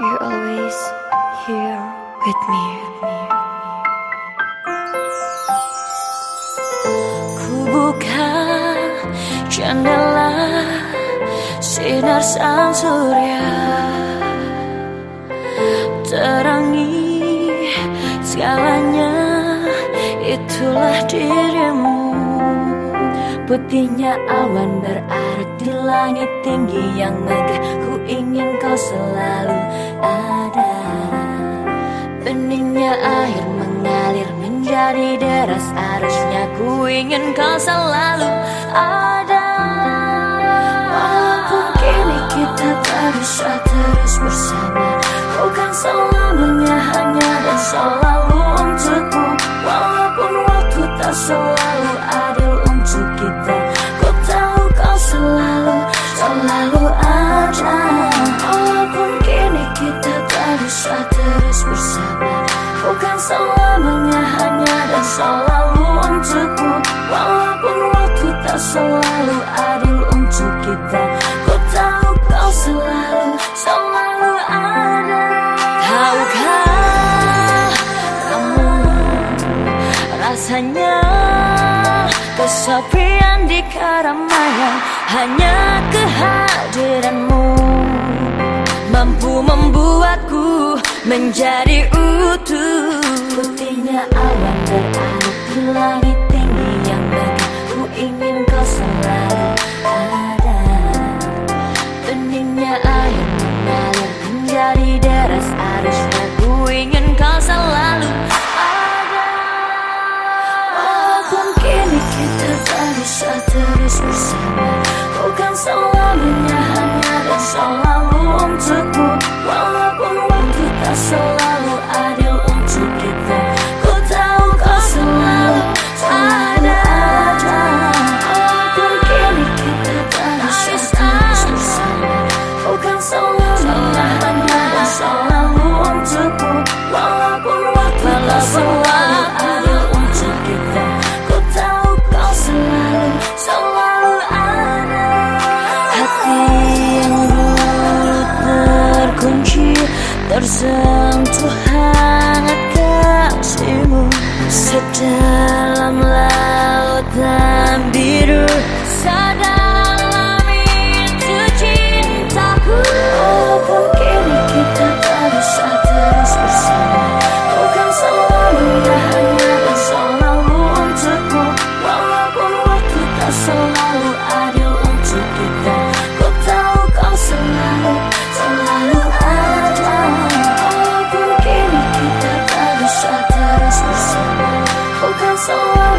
You're always here with me. Jendela sinar sang surya terangi segalanya itulah dirimu Putihnya awan berarti langit tinggi yang megah. Ku ingin kau selalu ada. Beningnya air mengalir menjadi deras. Arusnya ku ingin kau selalu ada. Walaupun kini kita tak bisa terus bersama Bukan selamanya hanya dan selalu untukku Walaupun waktu tak selalu adil selamanya hanya dan selalu untukku Walaupun waktu tak selalu adil untuk kita Ku tahu kau selalu, selalu ada. Tahukah kamu rasanya Kesepian di keramaian Hanya kehadiranmu Mampu membuatku menjadi utuh langit tinggi yang megah. Ku ingin kau selalu ada. Beningnya air mengalir menjadi deras arusnya Ku ingin kau selalu ada. Walaupun kini kita tak bisa terus bersama Bukan selamanya Terjang hangat so